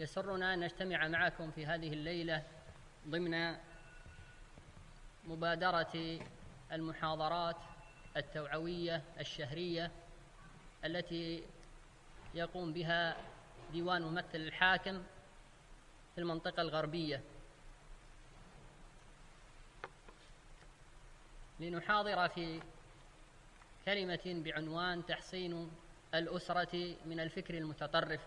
يسرنا أن نجتمع معكم في هذه الليلة ضمن مبادرة المحاضرات التوعوية الشهرية التي يقوم بها ديوان ممثل الحاكم في المنطقة الغربية. لنحاضر في كلمة بعنوان تحصين الأسرة من الفكر المتطرف.